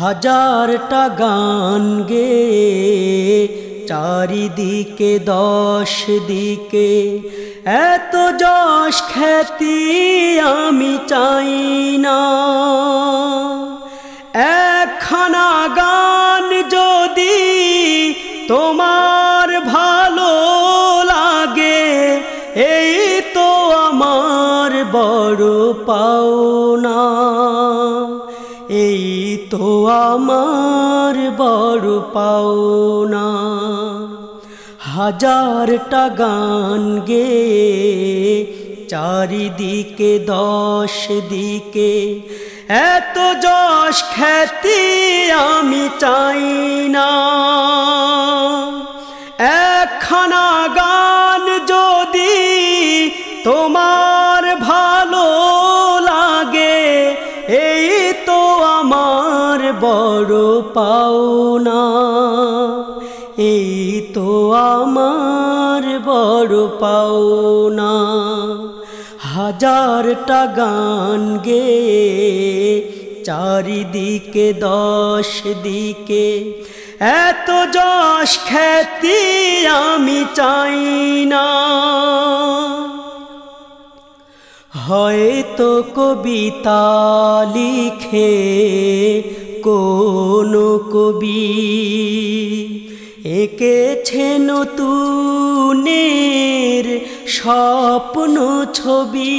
হাজারটা গান গে, চারিদিকে দশ দিকে এত যশ খ্যাতি আমি চাই না। একখানা গান যদি তোমার ভালো লাগে, এই তো আমার বড় পাওনা। তো আমার বড় পাওনা। হাজারটা গান গে, চারিদিকে, দশ দিকে। এত যশ খ্যাতি আমি চাই না। বড় পাওনা এই তো আমার বড় পাওনা হাজারটা গান গে, চারিদিকে, দশ দিকে। এত যশ খ্যাতি আমি চাই না। হয়তো কবিতা লিখে কোন কবি এঁকেছে নতুনের স্বপ্ন ছবি।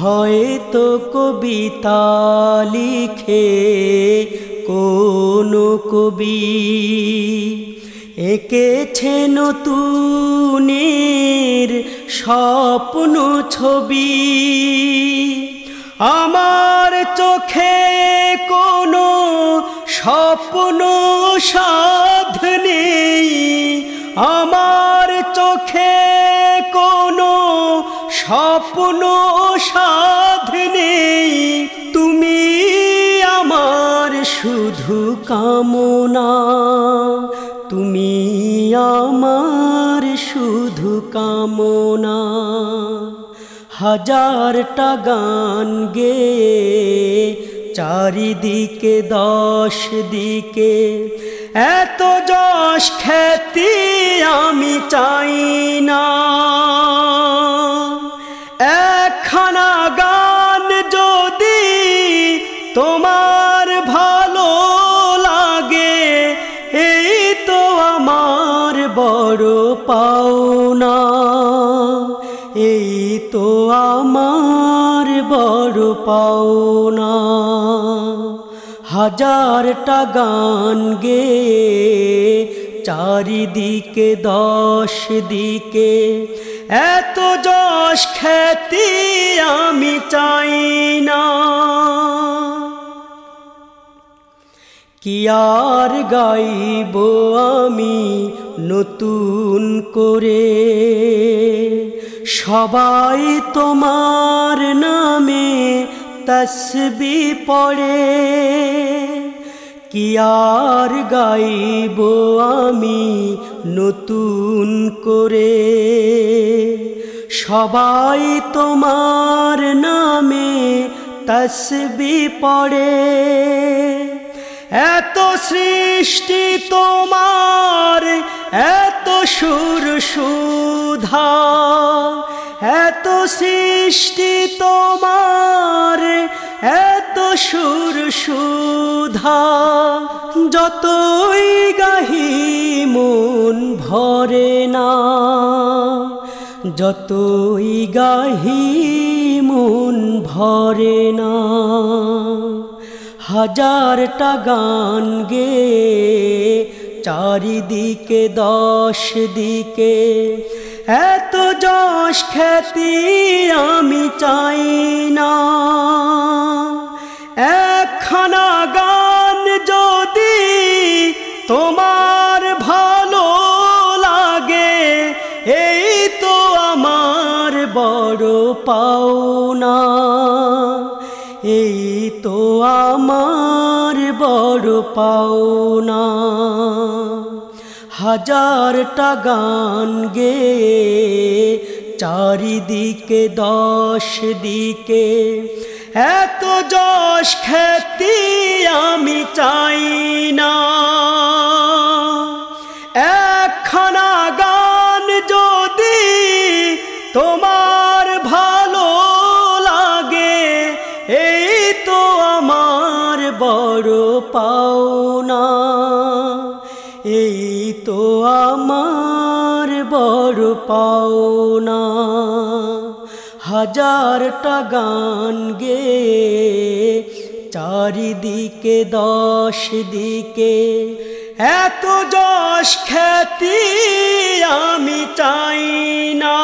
হয়তো কবিতা লিখে কোন কবি এঁকেছে নতুনের স্বপ্ন ছবি। আমার চোখে কোনো স্বপ্ন সাধ নেই। আমার চোখে কোনো স্বপ্ন সাধ নেই। তুমি আমার শুধু কামনা, তুমি আমার শুধু কামনা। হাজারটা গান গে, চারিদিকে দশ দিকে এত যশ খ্যাতি আমি চাই না। একখানা গান যদি তোমার ভালো লাগে, এই তো আমার বড় এই তো আমার বড় পাওনা। হাজারটা গান গে চারিদিকে দশ দিকে এত যশ খ্যাতি আমি চাই না। কি আর গাইব আমি নতুন করে? সবাই তোমার নামে তসবি পড়ে। কি আর গাইব আমি নতুন করে? সবাই তোমার নামে তসবি পড়ে। এত সৃষ্টি তোমার, এত সুর সুধা এত সৃষ্টি তোমার, এত সুর সুধা, যতই গাহি মন ভরে না, যতই গাহি মন ভরে না, হাজারটা গান গে, চারিদিকে দশ দিকে এত যশ খ্যাতি আমি চাই না। একখানা গান যদি তোমার ভালো লাগে, এই তো আমার বড় পাওনা। এই তো আমার বড় পাওনা। হাজারটা গান গে, চারিদিকে, দশ দিকে। এত যশ খ্যাতি আমি চাই না। একখানা গান যদি তোমার ভালো লাগে, এই তো আমার বড় পাওনা বড় পাওনা হাজারটা গান গে চারিদিকে দশ দিকে এত যশ খ্যাতি আমি চাই না।